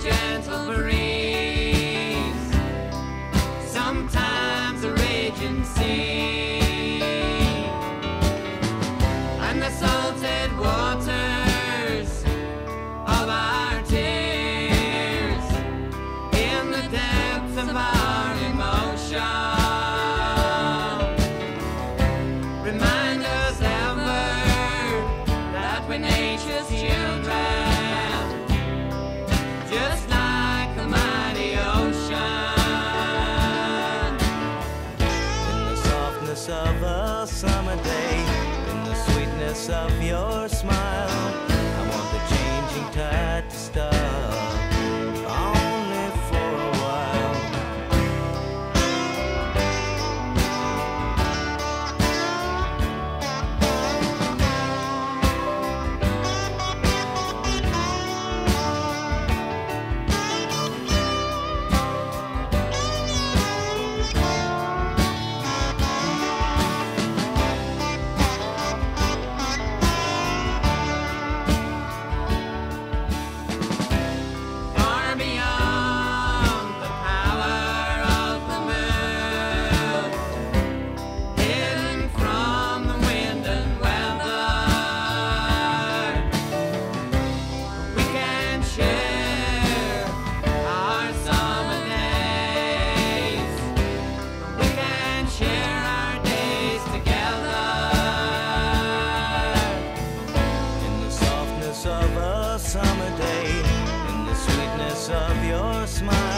gentle breeze, sometimes a raging sea, and the salted waters of our tears in the depths of our emotion. Remind us ever that we're nature's children. of your smile. summer day in the sweetness of your smile.